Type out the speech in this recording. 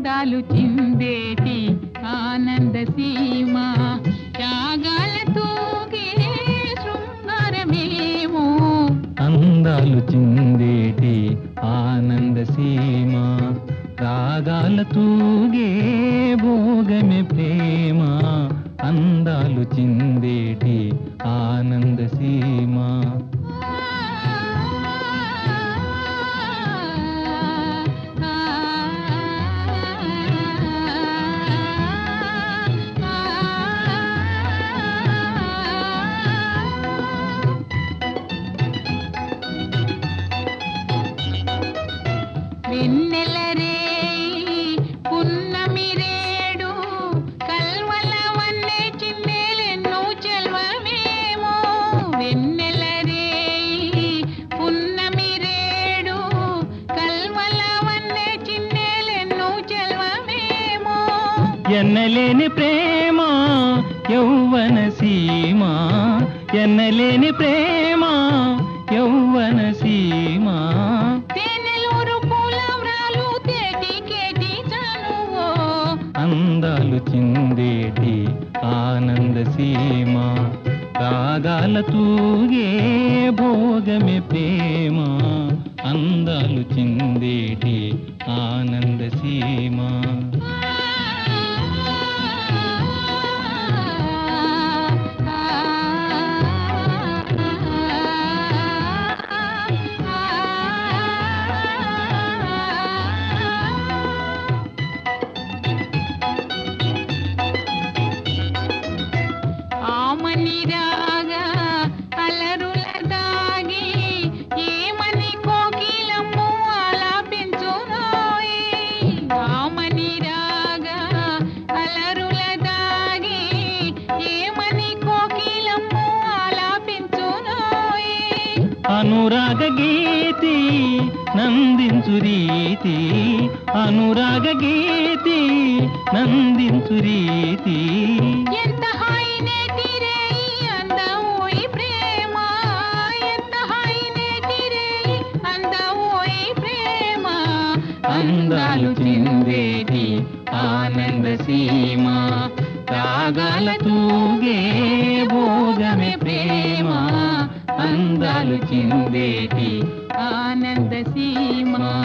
ఆనందాలు చిందేటి ఆనంద సీమ. త్యాగాలతో తూగే శృంగారమేమో అందాలు చిందేటి ఆనంద సీమ. రాగాల తూగే భోగమే ప్రేమ. అందాలు చిందేటి ఆనంద సీమ. ఎన్నలేని ప్రేమ యౌవన సీమ. ఎన్నలేని ప్రేమ యౌవన సీమ. అందాలు చిందేటి ఆనంద సీమ. రాగాల తూగే భోగమే ప్రేమ. అందాలు చిందేటి ఆనంద సీమ. అనురాగ గీతి నందించు రీతి. అనురాగ గీతి నందించు రీతి. అందాలు చెందేటి ఆనంద సీమ. రాగాల తూగే భోగమే ప్రేమ. అందాలు చెందేటి ఆనంద సీమా.